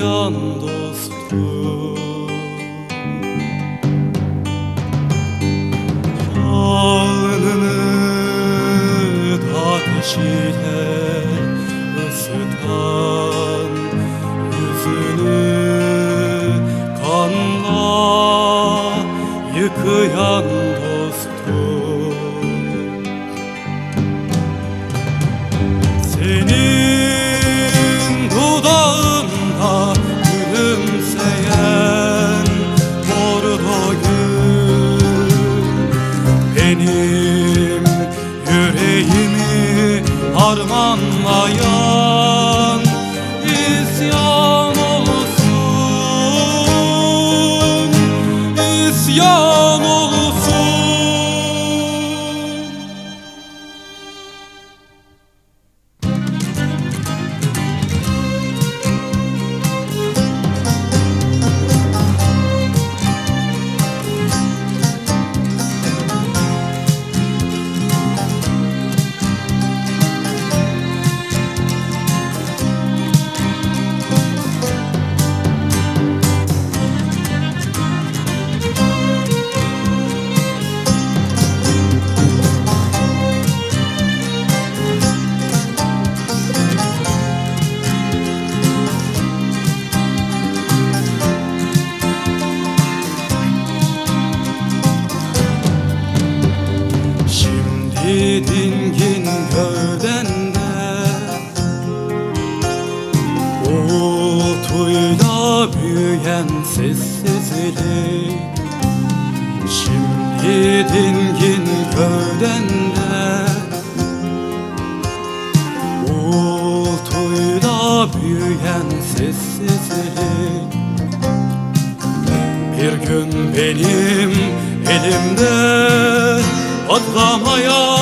can dostum. Alnını ateşiyle ısıtan Yüzünü kanla yıkayan dostum harmanlayan Şimdi dingin gövdende. Uğultuyla büyüyen sessizlik Şimdi dingin gövdende. Uğultuyla büyüyen sessizlik bir gün benim elimde patlamaya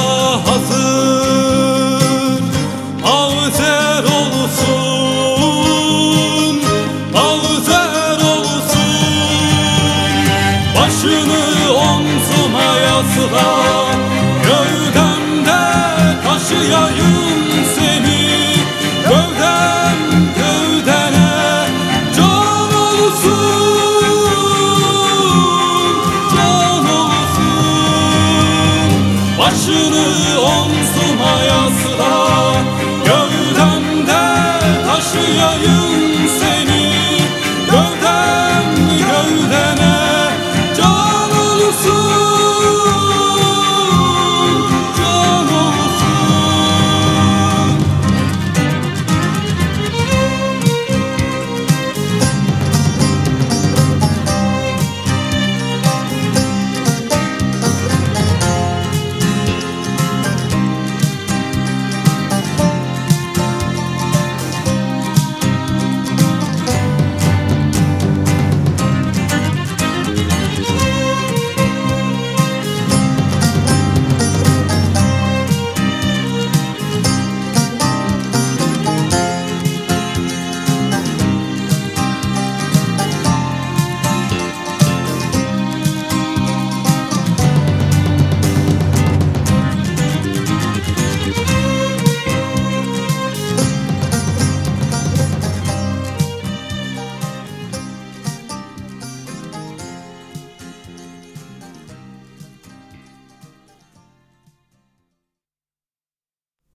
omzuma yasla Gövdemde taşıyayım